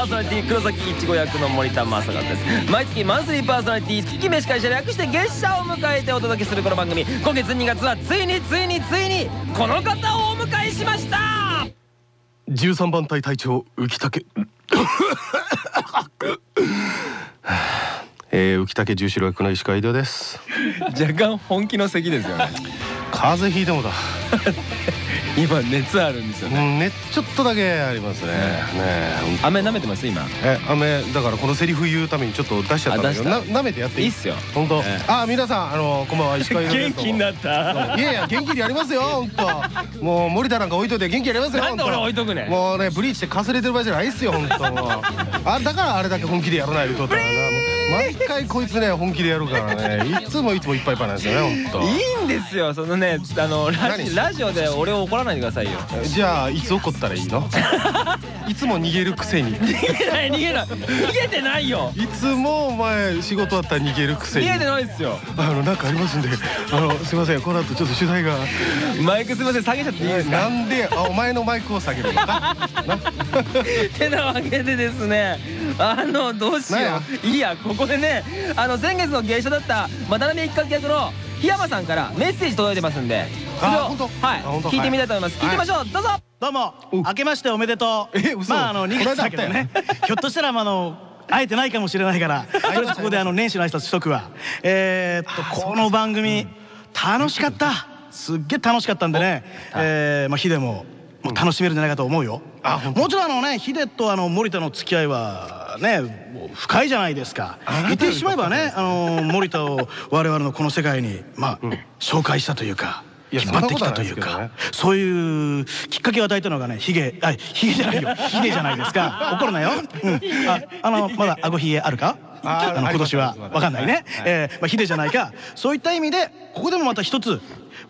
パーソナリティ黒崎いちご役の森田正和です。毎月マンスリーパーソナリティ月飯会社略して月謝を迎えてお届けするこの番組。今月2月はついについについにこの方をお迎えしました。13番隊隊長浮竹。えー、浮竹十四郎役の石川井戸です。若干本気の咳ですよね。風邪ひいてもだ 今熱あるんですよね、うん、ねちょっとだけありますね。ね。飴舐めてます今。え飴だからこのセリフ言うためにちょっと出しちゃったんだけどな舐めてやっていい？っすよ。本当、えあ皆さんあのこんばんは石川元気になった。いやいや元気にやりますよ 本当。もう森田なんか置いといて元気やりますよなんで俺置いとくね。もうねブリーチでかすれてる場合じゃないっすよ本当。あだからあれだけ本気でやらないとったらな。毎回こいつね本気でやるからね。いつもいつもいっぱいいっぱいなんですよね本当いいんですよ。そのねあのラジオで俺を怒らないでくださいよ。じゃあいつ怒ったらいいの？いつも逃げるくせに。逃げない逃げない。逃げてないよ。いつもお前仕事あったら逃げるくせに。逃げてないですよ。あのなんかありますんで。あのすいません。この後ちょっと取材が。マイクすいません下げちゃっていいですか？なんであお前のマイクを下げるのか。てなわけでですねあのどうしよう。いいやここでねあの先月の芸者だった渡辺一角役の檜山さんからメッセージ届いてますんで。それをはい聞いてみたいと思います。聞いてみましょう。どうぞ。どうも。明けましておめでとう。えまああの2月だけどね。ひょっとしたらあの会えてないかもしれないからとりあえずここであの年始の挨拶しとくわ。えっとこの番組楽しかった。すっげえ楽しかったんでね。えまあヒデも楽しめるんじゃないかと思うよ。もちろんあのねヒデとあの森田の付き合いはね深いじゃないですか。言ってしまえばねあの森田を我々のこの世界にまあ紹介したというか引っ張ってきたというかそういうきっかけを与えたのがねヒゲあヒゲじゃないよ。ヒゲじゃないですか。怒るなよ、うん、ああのまだ顎ひげあるか？あの今年は。分かんないね、えーまあ、ヒデじゃないか。そういった意味でここでもまた一つ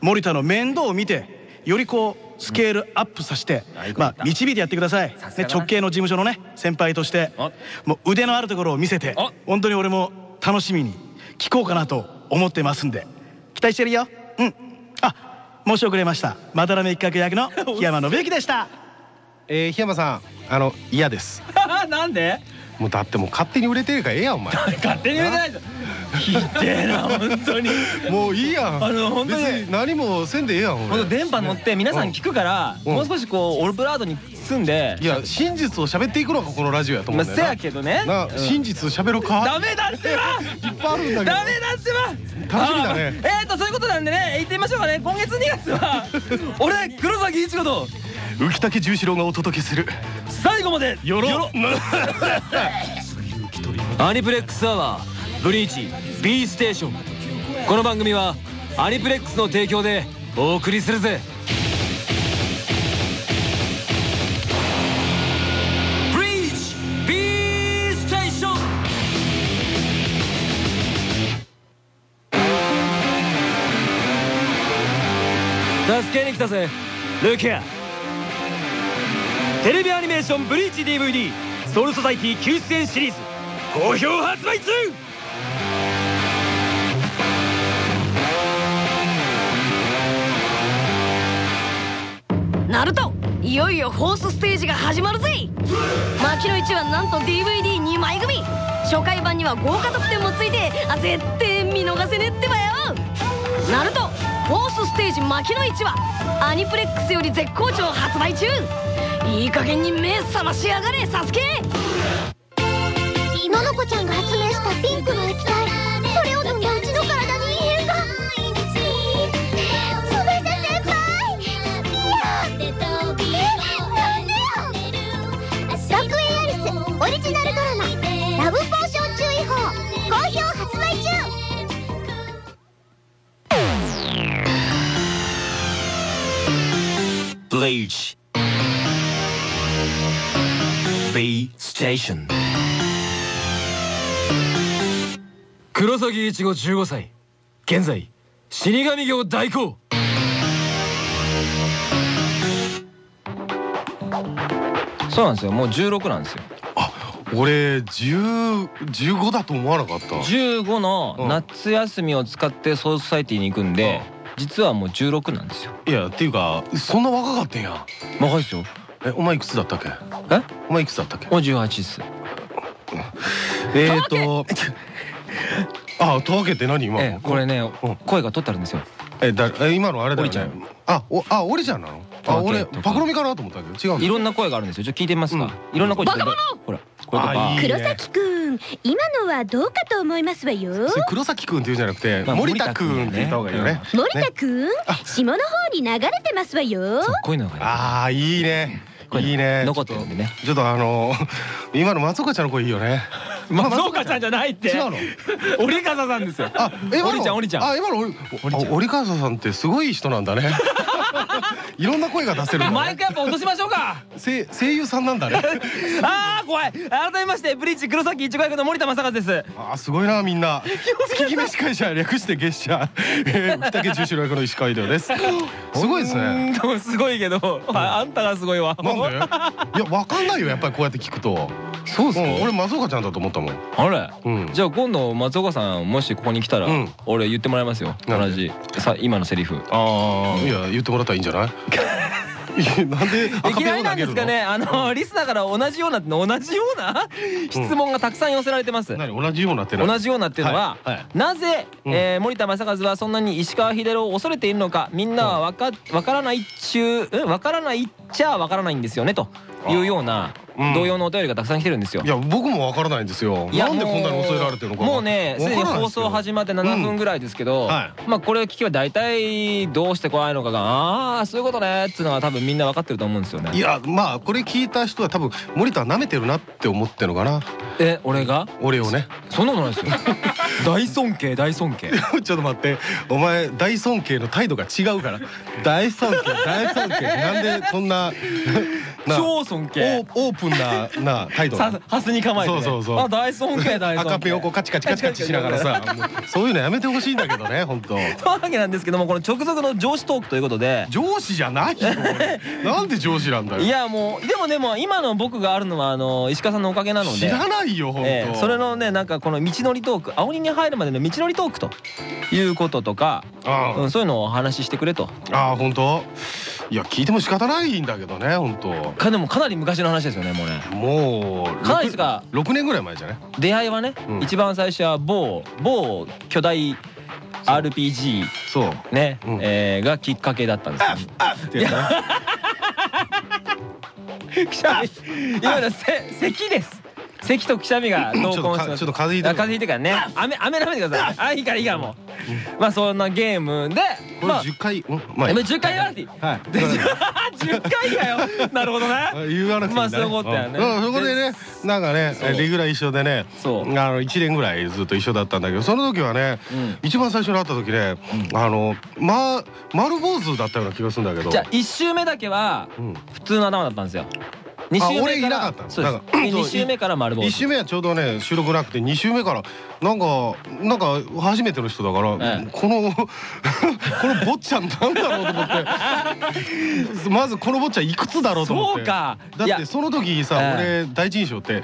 森田の面倒を見てよりこうスケールアップさせて、まあ、導いてやってください、ね、直系の事務所のね先輩としてもう腕のあるところを見せて本当に俺も楽しみに聞こうかなと思ってますんで。期待してるよ。うん。あ申し遅れました。またらめ一角役の 檜山信之でした。えー、檜山さんあの嫌です。なんで？もうだってもう勝手に売れてるからええやんお前。勝手に売れてないぞひでえな本当に。もういいやん。あの本当に。何もせんでええやん本当電波乗って皆さん聞くからもう少しこうオルブラードに住んでいや真実を喋っていくのがこのラジオやと思うんだよせやけどね。真実喋るか？ダメだってば！いっぱいあるんだけど。ダメだってば！楽しみだね。えっとそういうことなんでね行ってみましょうかね。今月2月は 俺黒崎一子と浮竹十四郎がお届けする。最後までよろ。アニプレックスアワーブリーチ B ステーション。この番組はアニプレックスの提供でお送りするぜ。ブリーチ B ステーション。助けに来たぜ。ルキア。テレビアニメーションブリーチ DVD ソウルソサイティ救出演シリーズ。好評発売中。ナルトいよいよフォースステージが始まるぜ。牧野一はなんと DVD2 枚組初回版には豪華特典もついてあ絶対見逃せねってばよ。ナルトフォースステージ牧野一はアニプレックスより絶好調発売中。いい加減に目覚ましやがれサスケ。ののこちゃんが発明ン黒崎一護15歳。現在死神業代行。そうなんですよ。もう16なんですよ。あ俺15だと思わなかった。15の夏休みを使ってソースサイティに行くんで実はもう16なんですよ。いやっていうかそんな若かったんや。若いですよ。えお前いくつだったっけ？え？お前いくつだったっけ？もう18っす。えーとあたわけって何？今ええこれねうん。声が取ってあるんですよ。えだえ今のあれだよオリちゃんねあおあオリちゃんなの？あ俺パクロミかなと思ったけど。違うのいろんな声があるんですよ。ちょっと聞いてみますか。いろんな声バカ者！ほら黒崎くん今のはどうかと思いますわよ。黒崎くんって言うんじゃなくてまあ森田くんって言った方がいいよね。森田くん下の方に流れてますわよ。そうこういうのがねああいいねいいね。残ってるんでね。ちょっとあの今の松岡ちゃんの声いいよね松岡ちゃんじゃないって。違うの？折笠さんですよ。あ今のオリちゃんオリちゃん。あ今の？折笠さんってすごい人なんだね。いろんな声が出せるんだね。マイクやっぱ落としましょうか。声声優さんなんだね。あー怖い。改めましてブリッジ黒崎一護役の森田正和です。あーすごいなみんな。月決め司会者略して月謝。えー北家中四郎役の石川秀夫です。すごいですね。うんすごいけど。ああんたがすごいわ。なんで？いやわかんないよやっぱりこうやって聞くとそうっすか？うん俺松岡ちゃんだと思ったもん。あれ？うん。じゃあ今度松岡さんもしここに来たらうん。俺言ってもらいますよ。同じ。さ今のセリフ。ああいや言ってもらったらいいんじゃない？いやなんでい赤ペきなんですかね？あのリスナーから同じような同じような？質問がたくさん寄せられてます。何？同じようなってな同じようなっていうのは、なぜ、うん。えー森田正和はそんなに石川秀夫を恐れているのかみんなはわかわからないっちゅうわからないっちゃわからないんですよねというようなうん同様のお便りがたくさん来てるんですよ。い。や僕もわからないんですよ。なんでこんなに恐れられてるのかもうねすでに放送始まって7分ぐらいですけど、はまあこれを聞けば大体どうして怖いのかがああそういうことねっつうのは多分みんな分かってると思うんですよね。いやまあこれ聞いた人は多分森田は舐めてるなって思ってるのかな。え俺が？俺をね。そんなことないですよ。大尊敬大尊敬。ちょっと待って。お前大尊敬の態度が違うから。大尊敬大尊敬。なんでこんなな超尊敬。オオープンなな態度さハスに構えて、ね。そうそうそうあ大尊敬大尊敬。赤ペンをこうカチカチカチカチしながらさそういうのやめてほしいんだけどね本当というわけなんですけどもこの直属の上司トークということで。上司じゃないよなんで上司なんだよいやもうでもでも今の僕があるのはあの石川さんのおかげなので。知らないよ本当、ええそれのねなんかこの道のりトーク青鬼に入るまでの道のりトークということとか、あうん、そういうのをお話ししてくれとああ本当いや聞いても仕方ないんだけどね本当。かでもかなり昔の話ですよねもうね。もうかなりですか6年ぐらい前じゃない？出会いはね、うん。一番最初は某某巨大 RPG そう。ね、うん。えーがきっかけだったんです。よってやつね。く しゃみ。今のせ咳です。咳とくしゃみが同梱してます。ちょっと風邪ひいて風邪ひいてからね。雨雨舐めてください。あいいからいいからもう。まあそんなゲームでこれまあ10回うんまあえ10回言わなくていい？はい。10回かよ。なるほどね言わなくていいまあそういうことだよね。うん。そこでねなんかねレギュラー一緒でねそう。あの1年ぐらいずっと一緒だったんだけどその時はねうん。一番最初に会った時ねあのま丸坊主だったような気がするんだけど。じゃあ1周目だけはうん。普通の頭だったんですよ2周目俺いかなからったの？そうです。なんかで2周目から丸坊1主週目はちょうどね収録なくて2週目からなんかなんか初めての人だから、ええ。この この坊ちゃんなんだろうと思って。まずこの坊ちゃんいくつだろうと思って。そうか。だってその時さ、え俺第一印象って、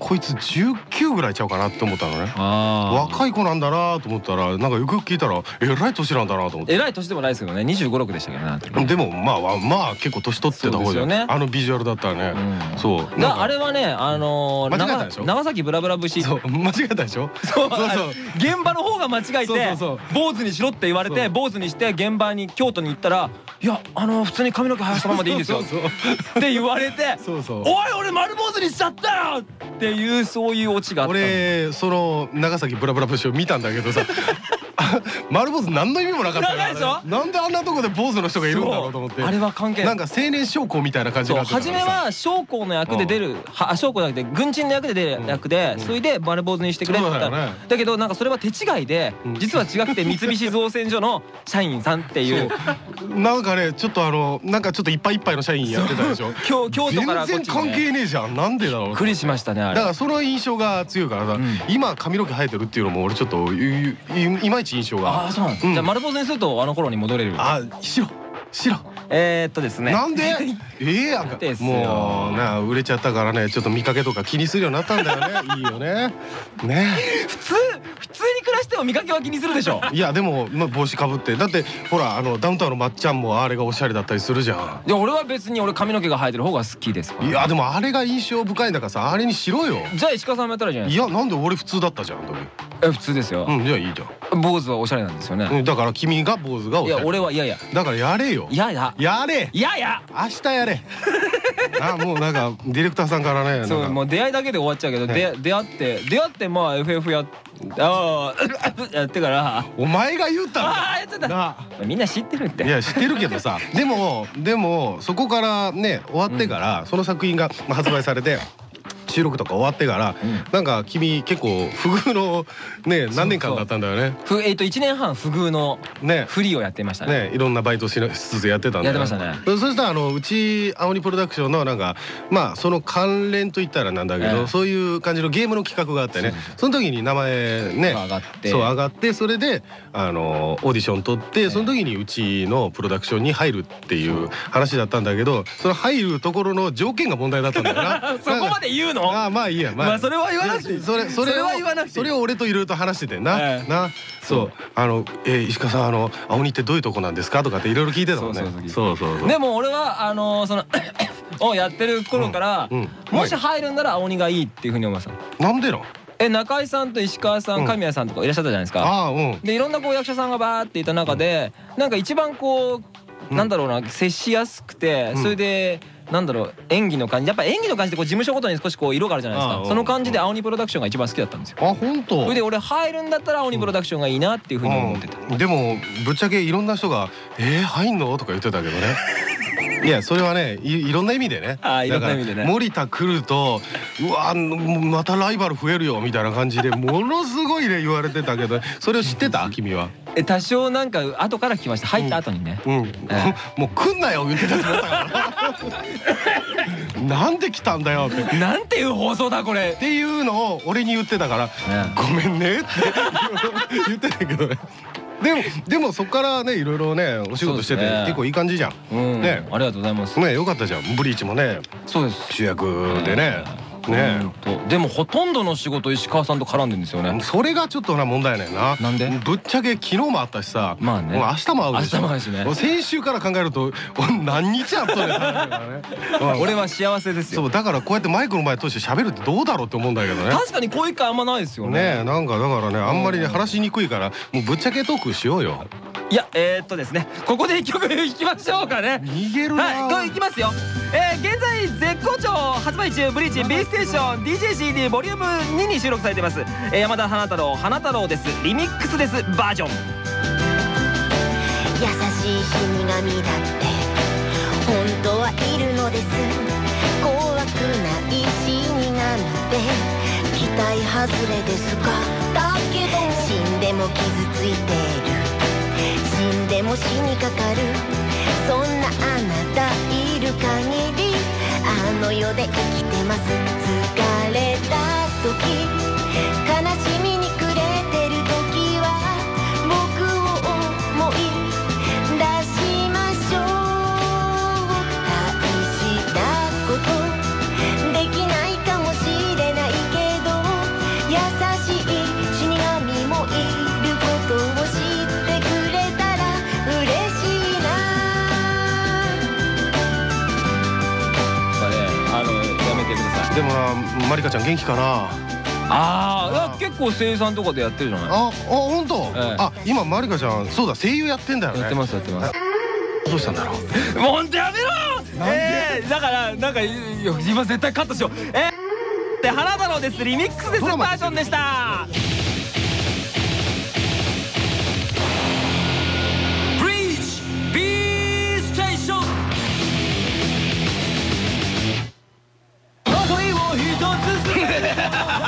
こいつ19ぐらいちゃうかなって思ったのね。あ若い子なんだなと思ったらなんかよく聞いたらえらい年なんだなと思って。えらい年でもないですけどね。2 5 6でしたけどね。でもまあわまあ結構年取ってた方じゃん、そうですよね。あのビジュアルだったらね、うん。そう。あれはねあのー長崎ブラブラ節。そう。間違えたでしょ？そう。そう現場の方が間違えて坊主にしろって言われて坊主にして現場に京都に行ったら「いやあの普通に髪の毛生やしたままでいいですよ 」って言われてそうそう「おい俺丸坊主にしちゃったよ!」っていうそういうオチがあったの。俺その長崎ブラブラ節を見たんだけどさ。あ 丸坊主何の意味もなかったよ長いでしょ？あれ。なんであんなとこで坊主の人がいるんだろうと思って。あれは関係なんか青年将校みたいな感じにな初めは将校の役で出るはあ将校じゃなくて軍人の役で出る役でそれで丸坊主にしてくれって言ったそうだよね。だけどなんかそれは手違いでうん。実は違くて三菱造船所の社員さんっていう。なんかねちょっとあのなんかちょっといっぱいいっぱいの社員やってたでしょ？京京都からこっ全然関係ねえじゃん。なんでだろう？びっくりしましたねあれ。だからその印象が強いからさ、ん。今髪の毛生えてるっていうのも俺ちょっといいいいまいち印象が。ああそうなんです、うん。じゃあ丸坊主にするとあの頃に戻れる。あ一緒。白えー、っとですね。なんで？ええやんか。もうな売れちゃったからね。ちょっと見かけとか気にするようになったんだよね。いいよね。ね。普通普通に暮らしても見かけは気にするでしょ。いやでも、まあ、帽子かぶって。だってほらあのダウンタウンのまっちゃんもあれがおしゃれだったりするじゃん。いや俺は別に俺髪の毛が生えてる方が好きですいやでもあれが印象深いんだからさあれにしろよ。じゃあ石川さんもやったらいいじゃないいやなんで俺普通だったじゃんえ普通ですよ。うんじゃあいいじゃん。坊主はおしゃれなんですよね。だから君が坊主がおしゃれ。いや俺はいや。いやだからやれよ。いや。いややれ。いや。いや明日やれ。あもうなんかディレクターさんからねそうもう出会いだけで終わっちゃうけどで出会って出会ってまあ FF やああ やってから。お前が言ったんああやっちゃった。みんな知ってるって。いや知ってるけどさ。でもでもそこからね終わってからその作品が発売されて収録とか終わってから、うん、なんか君結構不遇のね何年間だったんだよね。ふえっ、ー、と1年半不遇のね。フリーをやってましたね。ねいろんなバイトしつつやってたんだやってましたね。そしたらあのうち青鬼プロダクションのなんかまあその関連といったらなんだけど、えー、そういう感じのゲームの企画があってね。その時に名前ね上がって。そう上がってそれであのオーディション取ってその時にうちのプロダクションに入るっていう。話だったんだけどその入るところの条件が問題だったんだよな。そこまで言うの？あまあいいやまあ。それは言わなくてそれそれは言わなくてそれを俺といろいろと話しててななそう。あのえ石川さんあの青鬼ってどういうとこなんですか？とかっていろいろ聞いてたもんね。そうそうでも俺はあのその をやってる頃からもし入るんなら青鬼がいいっていうふうに思います。なんでのえ中井さんと石川さん神谷さんとかいらっしゃったじゃないですか。でいろんなこう役者さんがバーっていた中でなんか一番こうなんだろうな接しやすくてそれで。なんだろう演技の感じやっぱ演技の感じってこう事務所ごとに少しこう色があるじゃないですか。その感じで青鬼プロダクションが一番好きだったんですよ。あ本当？それで俺入るんだったら青鬼プロダクションがいいなっていうふうに思ってた。でもぶっちゃけいろんな人が「えー、入んの?」とか言ってたけどねいやそれはねいろんな意味でね。あいろんな意味でね。森田来るとうわまたライバル増えるよみたいな感じで ものすごいね言われてたけどそれを知ってた？君は。え多少なんか後から来ました。入った後にね。うん、もう来んなよ言ってたから。なんで来たんだよって。なんていう放送だこれ。っていうのを俺に言ってたから「ごめんね」って言ってたけどねでもでもそこからねいろいろねお仕事してて結構いい感じじゃん。ねありがとうございます。ねよかったじゃんブリーチもねそうです主役でね。ね。でもほとんどの仕事石川さんと絡んでんですよね。それがちょっとな問題ねんな。なんで？ぶっちゃけ昨日もあったしさ。まあね。明日も会うでしょ。明日も会うしね。先週から考えると何日あっとね。俺は幸せですよ。そうだからこうやってマイクの前通して喋るってどうだろうって思うんだけどね。確かにこういう回あんまないですよね。ねなんかだからねあんまりね話しにくいからもうぶっちゃけトークしようよいやえー、っとですねここで一曲いきましょうかね。逃げるな。はいいきますよ。えー、現在絶好調発売中ブリーチ B ステーション DJCD ボリューム2に収録されています、えー、山田花太郎花太郎です。リミックスですバージョン。優しい死神だって本当はいるのです。怖くない死神って期待外れですかだけど死んでも傷ついてるでも死にかかる。そんなあなたいる限りあの世で生きてます。疲れた時。まりかちゃん元気かな？ああ結構声優さんとかでやってるじゃない。ああ本当、ええ、あ今まりかちゃんそうだ声優やってんだよね。やってますやってます。どうしたんだろう？もう本当やめろ！えー、だからなんか今絶対カットしよう。えー、で花太郎です。リミックスですバージョンでした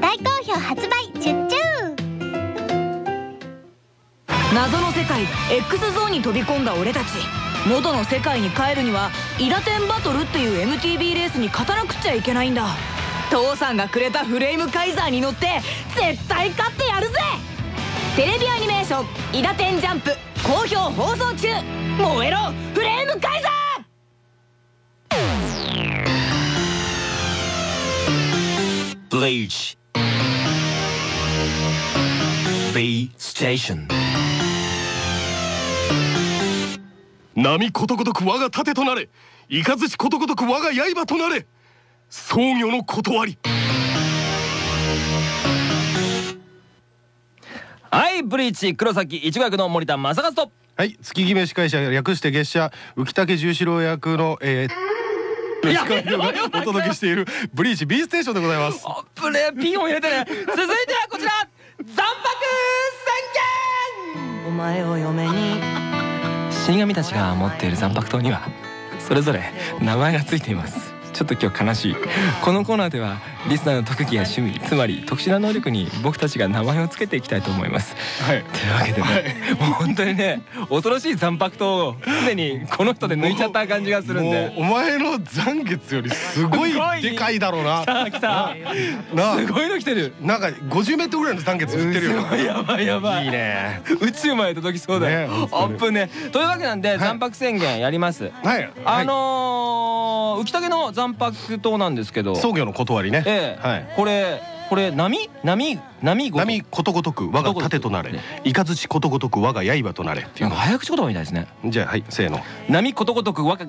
大好評発売中中謎の世界 X ゾーンに飛び込んだ俺たち。元の世界に帰るにはイラテンバトルっていう MTB レースに勝たなくちゃいけないんだ。父さんがくれたフレームカイザーに乗って絶対勝ってやるぜ。テレビアニメーション「イラテンジャンプ」好評放送中。燃えろフレームカイザーブリーチ V ステーション波ことごとく我が盾となれ。雷ことごとく我が刃となれ。僧侶の断り。はいブリーチ黒崎一護役の森田正和と。はい月決め司会者略して月謝浮竹十四郎役のえー司会がお届けしているブリーチ B ステーションでございます。あぶねピンを入れてね。続いてはこちら。残白宣言。お前を嫁に。死神たちが持っている残白刀にはそれぞれ名前がついています。ちょっと今日悲しい。このコーナーではリスナーの特技や趣味つまり特殊な能力に僕たちが名前を付けていきたいと思います。はい。というわけでね、もう本当にね恐ろしい残白刀をすでにこの人で抜いちゃった感じがするんで。お前の残月よりすごいでかいだろうな。さあ来た。なすごいの来てる。なんか50メートルぐらいの残月振ってるよ。やばいやばいい。いね。宇宙まで届きそうだよ、ねアップね。というわけなんで、残白宣言やります。はい。あのー、浮竹の残白刀なんですけど。僧侶の断りねええ。はい。これこれ波？波？波波ことごとく我が盾となれ。ね。雷ことごとく我が刃となれっていう早口言葉みたいですね。じゃあはいせーの。波ことごとく我が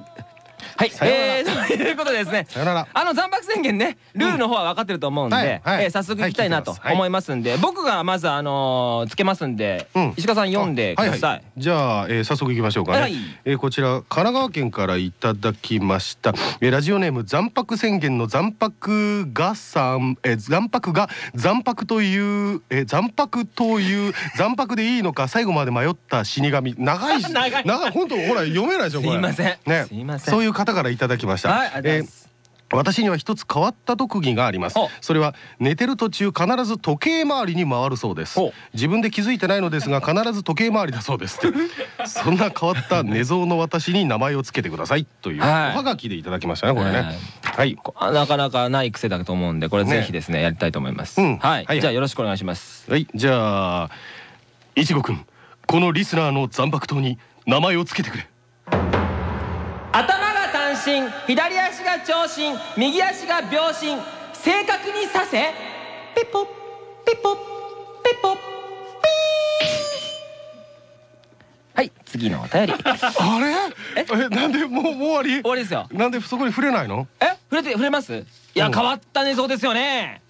はい。えー、ということでですね。あの残白宣言ねルールの方は分かってると思うんで、えー早速いきたいなと思いますんで、僕がまずあのーつけますんで、うん。石川さん読んでください、じゃあ、えー早速いきましょうかね、はい。えーこちら神奈川県からいただきました、えーラジオネーム残白宣言の残白がさん、えー残白が残白という、えー残白という残白でいいのか最後まで迷った死神。長いし。長い。本当ほら読めないでしょこれ。すいません。ね。すいません。そういう方からいただきました。はいありがとうございます。私には一つ変わった特技があります。おそれは寝てる途中必ず時計回りに回るそうです。お自分で気づいてないのですが必ず時計回りだそうです そんな変わった寝相の私に名前をつけてください。というおはい。はがきでいただきましたねこれね。はい。こなかなかない癖だと思うんでこれぜひですねやりたいと思います、うん。はい、はい。じゃあよろしくお願いします。はい。じゃあいちごくんこのリスナーの残白刀に名前をつけてくれ身左足が長身右足が秒針正確に刺せピポピポピポピはい次のお便り。終 あれ？え？なんでもうもう終わり？わりですよ。なんでそこに触れないの？え？触れて触れます？いやうん。変わった寝相ですよね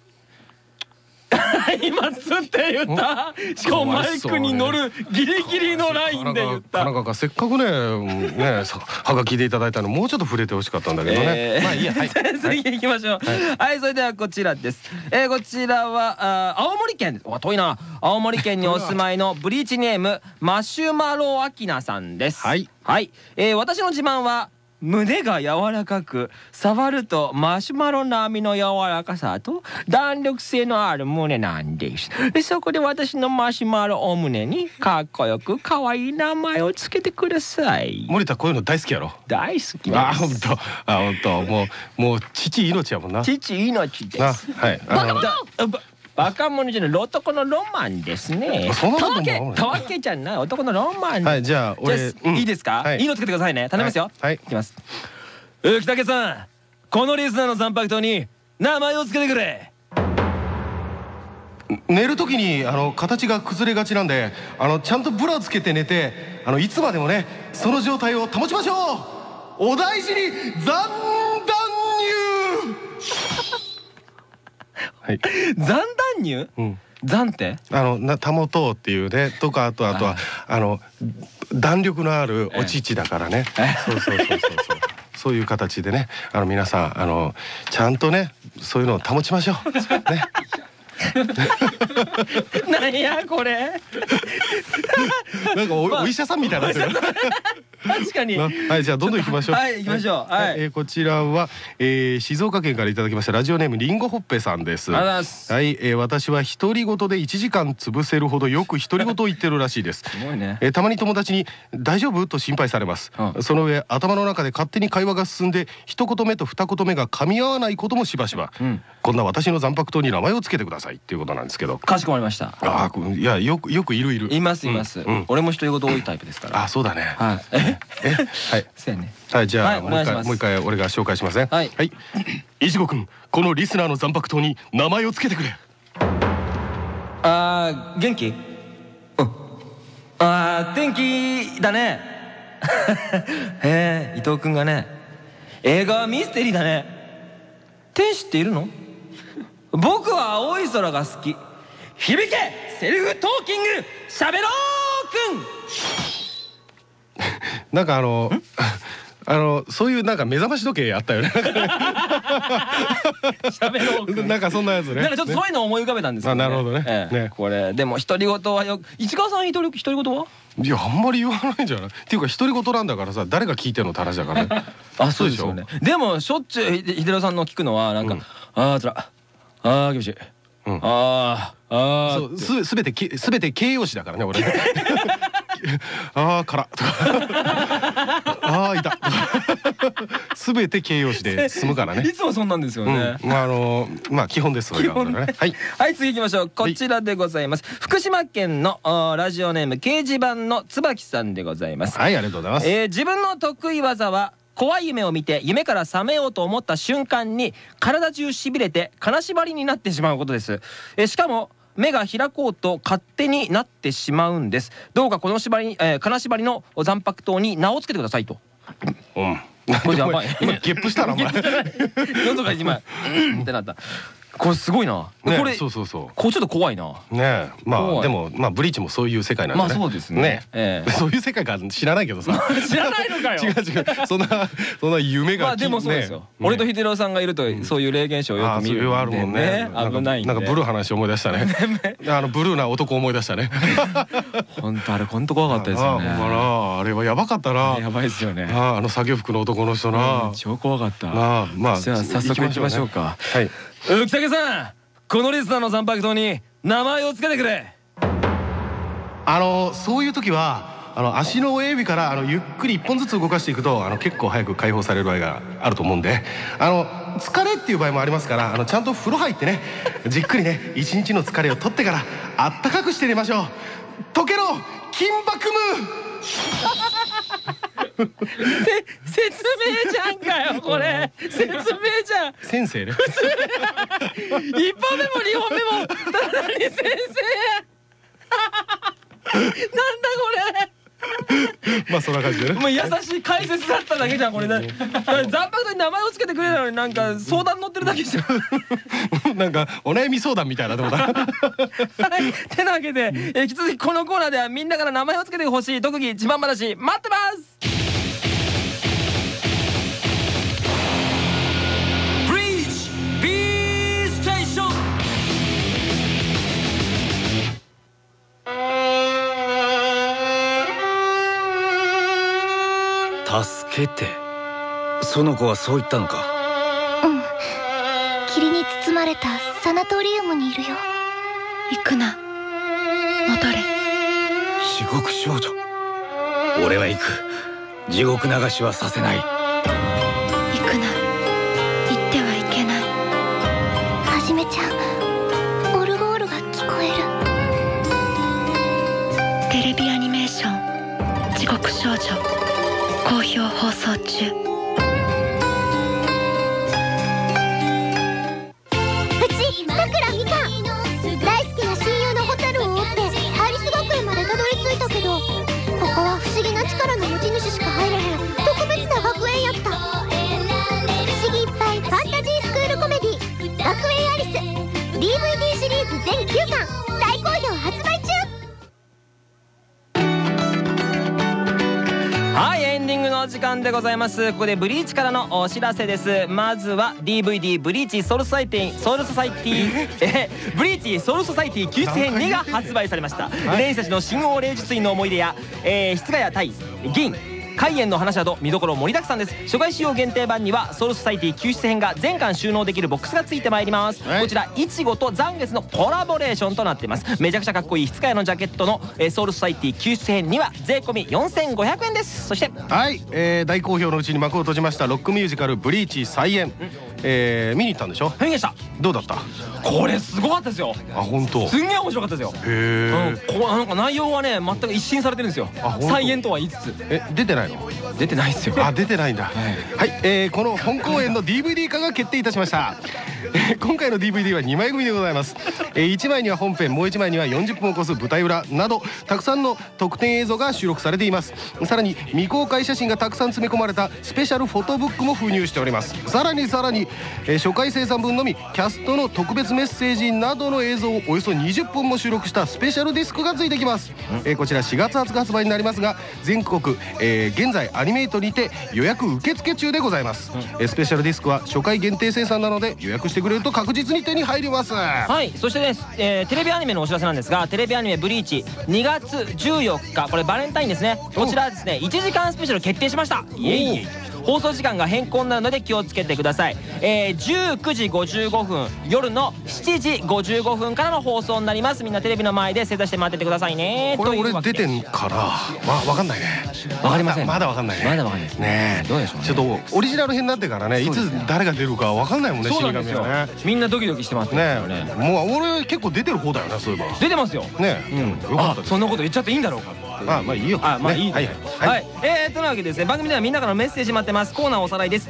今つって言った。しかもマイクに乗るギリギリのラインで言った。神奈川せっかくねうんね さはがきでいただいたのもうちょっと触れてほしかったんだけどね、えー。まあいいやはい。次行きましょう。はい、それではこちらです、えー、こちらはあー青森県です。わ遠いな。青森県にお住まいのブリーチネームマシュマロアキナさんです。はい。はい、えー、私の自慢は胸が柔らかく触るとマシュマロ並みの柔らかさと弾力性のある胸なんです。でそこで私のマシュマロお胸にかっこよく可愛い名前をつけてください。森田こういうの大好きやろ？大好きあ本当。あ本当。もうもう父命やもんな。父命でなすはい。バカ者じゃない男のロマンですね。とわけたわけじゃない男のロマン。はいじゃあ俺いいですか、はい。い、いのつけてくださいね。頼みますよ。はい。はい。いきます。浮竹さん。このリスナーの残白刀に名前をつけてくれ。寝る時にあの形が崩れがちなんであのちゃんとブラつけて寝てあのいつまでもねその状態を保ちましょう。お大事に残弾入はい。残弾入？うん。残って？あのな保とうっていうね。とかあとあとはあの弾力のあるお乳だからね、そうそうそうそうそう。そういう形でね。あの皆さんあのちゃんとねそういうのを保ちましょう。ね。なんやこれ？なんかおお医者さんみたいになってる確かに。なはいじゃあどんどん行きましょう。はい行きましょう。はい。えーこちらはえー静岡県からいただきましたラジオネームりんごほっぺさんです。はいえー私は独り言で1時間潰せるほどよく独り言を言ってるらしいです。すごいね。えーたまに友達に「大丈夫?」と心配されます、うん。その上頭の中で勝手に会話が進んで一言目と二言目が噛み合わないこともしばしば、うんこんな私の残白糖に名前をつけてくださいっていうことなんですけど。かしこまりました。ああこいやよくよくいるいるいますいます、俺も独り言多いタイプですから。あそうだね。はい。え？え？はい。そうやね。はいじゃあ、はいもう一回もう一回俺が紹介しますねはい。はい。いちごくんこのリスナーの残白糖に名前をつけてくれ。あー元気？うん。あー天気だね。へえ伊藤君がね映画はミステリーだね。天使っているの？僕は青い空が好き。響けセルフトーキングしゃべろう なんかあの あのそういうなんか目覚まし時計あったよね。なんかそんなやつね。なんかちょっとそういうのを思い浮かべたんですけど、ね、あなるほどね。ええ。ね。これでも独り言はよ市川さん独り独り言は？いやあんまり言わないんじゃない？っていうか独り言なんだからさ誰が聞いてんのって話だからね。あそうですよね。でもしょっちゅうひ秀郎さんの聞くのはなんか、うん。ああつらああ厳しい、うん。ああああそうすすべてけすべて形容詞だからね俺ね。ああから。と かああいた。すべて形容詞で済むからね。いつもそんなんですようん。ね、まああのまあ基本です基本ね。はい。はい次行きましょう。こちらでございます、福島県のラジオネーム掲示板の椿さんでございます、はいありがとうございます。えー自分の得意技は怖い夢を見て夢から覚めようと思った瞬間に体中しびれて金縛りになってしまうことです、えーしかも目が開こうと勝手になってしまうんです。どうかこの縛り、えー金縛りの残白糖に名をつけてくださいと。うん。これやばい今ゲップしたなお前。喉が今うんってなったこれすごいな、ね。これそうそうそう。こうちょっと怖いな。ねえ。まあでもまあブリーチもそういう世界なんだね。まあそうですね。ええ。そういう世界か知らないけどさ。知らないのかよ。違う違う。そんなそんな夢がまあでもそうですよ、ね。俺と秀郎さんがいるとそういう霊現象をよく見るんで、ね、はあるもんね。危ないなんかブルー話思い出したね。あのブルーな男思い出したね。本当あれ本当怖かったですよね。あれはやばかったな。やばいですよね。あああの作業服の男の人な。うん超怖かった。なあまあじゃあ早速行きましょうか。はい浮竹さんこのリスナーの残白糖に名前をつけてくれ。あのそういう時はあの足の親指からあのゆっくり一本ずつ動かしていくとあの結構早く解放される場合があると思うんであの疲れっていう場合もありますからあのちゃんと風呂入ってねじっくりね一日の疲れを取ってからあったかくして寝ましょう。溶けろ金箔ム説明じゃんかよこれ。説明じゃん。先生ね。一本目も二本目もただに先生。なんだこまあそんな感じでね。れもう優しい解説だっただけじゃんこれね。残白糖に名前をつけてくれたのになんか相談乗ってるだけじゃん。なんかお悩み相談みたいなとこだ。はい、てなわけで、えー引き続きこのコーナーではみんなから名前を付けてほしい特技自慢話待ってますけてその子はそう言ったのか？うん。霧に包まれたサナトリウムにいるよ。行くな。戻れ。地獄少女。俺は行く。地獄流しはさせない。行くな。行ってはいけない。はじめちゃんオルゴールが聞こえる。テレビアニメーション「地獄少女」放送中。でございます。ここでブリーチからのお知らせです。まずは DVD ブリーチソウルソサイティソウルソサイティえ？ブリーチソウルソサイティ救出編2が発売されました。恋次たちの真央霊術院の思い出や、えー、日番谷対ギン、海燕の話など見どころ盛りだくさんです。初回使用限定版にはソウルソサイティ救出編が全巻収納できるボックスがついてまいります、こちら一護と斬月のコラボレーションとなっています。めちゃくちゃかっこいい質屋のジャケットの、えソウルソサイティ救出編には税込4500円です。そしてはい、えー、大好評のうちに幕を閉じましたロックミュージカル「ブリーチ再演」えー、見に行ったんでしょ？見にしたどうだった？これすごかったですよ。あ本当。すんげえ面白かったですよ。へえ、うん、こなんか内容はね全く一新されてるんですよ。再演とは言いつつ。え出てないの？出てないですよ。あ出てないんだ。はい、えー、この本公演の DVD 化が決定いたしました。今回の DVD は2枚組でございます、えー、1枚には本編もう1枚には40分を超す舞台裏などたくさんの特典映像が収録されています。さらに未公開写真がたくさん詰め込まれたスペシャルフォトブックも封入しております。さらにさらに、えー、初回生産分のみキャストの特別メッセージなどの映像をおよそ20本も収録したスペシャルディスクがついてきます、えー、こちら4月20日発売になりますが全国、えー、現在アニメイトにて予約受付中でございます、うん、スペシャルディスクは初回限定生産なので予約してくれると確実に手に入ります。はい。そしてね、えー、テレビアニメのお知らせなんですがテレビアニメ「ブリーチ」2月14日。これバレンタインですね。こちらですね。1時間スペシャル決定しました。イエイ。イエイ放送時間が変更になるので気をつけてください、えー、19時55分夜の7時55分からの放送になります。みんなテレビの前で正座して待っててくださいね。これ俺出てんからまあ分かんないね。分かりません。まだ分かんないね。まだ分かんないですね。どうでしょうちょっとオリジナル編になってからねいつ誰が出るか分かんないもんね死神はね。みんなドキドキしてますね。もう俺結構出てる方だよねそういえば。出てますよ。ねよかったそんなこと言っちゃっていいんだろうかまあまあいいよ。あまあいいはいはい。えーというわけでですね番組ではみんなからのメッセージ待ってます。コーナーおさらいです。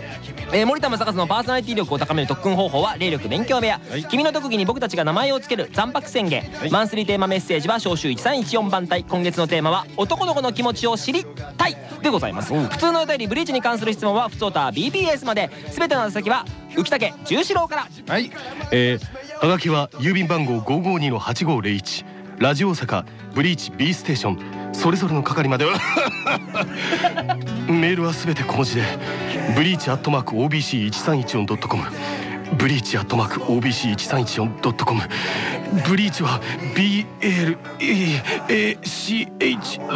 え森田正和のパーソナリティ力を高める特訓方法は霊力勉強部屋。君の特技に僕たちが名前を付ける残白宣言。マンスリーテーマメッセージは召集1314番隊。今月のテーマは男の子の気持ちを知りたい。でございます。普通のお便りブリーチに関する質問は普通オタ BBS まで。全ての宛先は浮竹十四郎から。はい。えー、はがきは郵便番号552-8501ラジオ大阪ブリーチ B ステーション。それぞれの係までは メールはすべて小文字でブリーチアットマーク OBC1314.com ブリーチアットマーク OBC1314.com ブリーチは BLEACH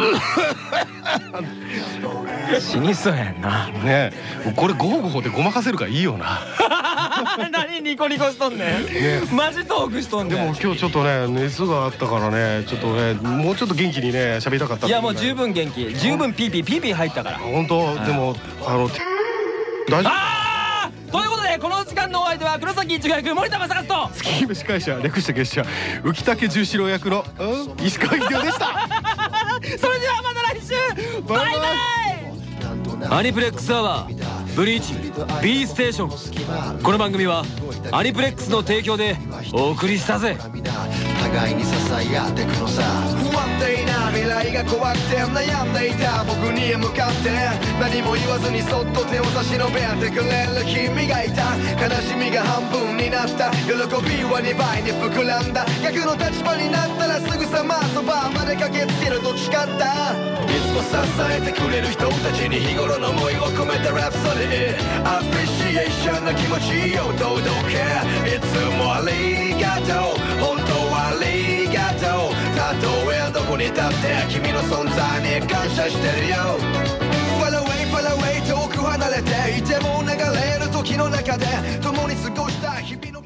死にそうやんな。ねこれゴーゴーでごまかせるからいいよな。何ニコニコしとんねん。ねマジトークしとんねん。でも今日ちょっとね熱があったからねちょっとねもうちょっと元気にね喋りたかったいやもう十分元気。十分ピーピーピーピー入ったから。本当？でもあの大丈夫？ということでこの時間のお相手は黒崎一学森田正和と。月姫司会者略した月謝浮竹十四郎役の、うん、石川秀夫でした。それでアニプレックスアワーブリーチ B ステーション。この番組はアニプレックスの提供でお送りしたぜ。互いに支え合ってくのさな未来が怖くて悩んでいた僕に向かって。何も言わずにそっと手を差し伸べてくれる君がいた。悲しみが半分になった。喜びは2倍に膨らんだ。逆の立場になったらすぐさまそばまで駆けつけると誓ったいつも支えてくれる人たちに日頃の思いを込めたラプソディ。アプリシエーションな気持ちを届けいつもありがとう。本当はありがとう。たとえどこに立って君の存在に感謝してるよ。Far away, far away 遠く離れていても流れる時の中で共に過ごした日々の